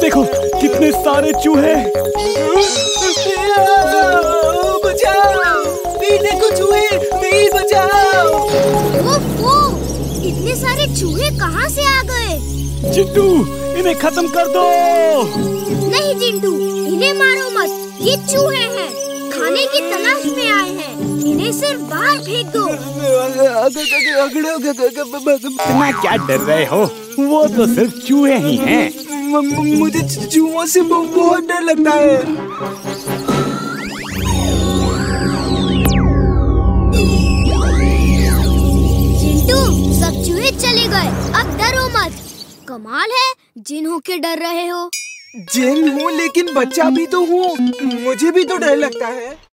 देखो कितने सारे चूहे बचाओ देखो चूहे नहीं बचाओ इतने सारे चूहे कहाँ से आ गए? चिंटू इन्हें खत्म कर दो। नहीं जिंटू इन्हें मारो मत। ये चूहे हैं। खाने की तलाश में आए हैं। इन्हें सिर्फ़ बाहर फेंक दो। इतना क्या डर रहे हो? वो तो सिर्फ़ चूहे ही हैं। मुझे चूहों से बहुत डर लगता है। चिंटू सब चूहे चले गए। अब डरो मत। कमाल है जिन के डर रहे हो। जिन हूँ लेकिन बच्चा भी तो हूँ। मुझे भी तो डर लगता है।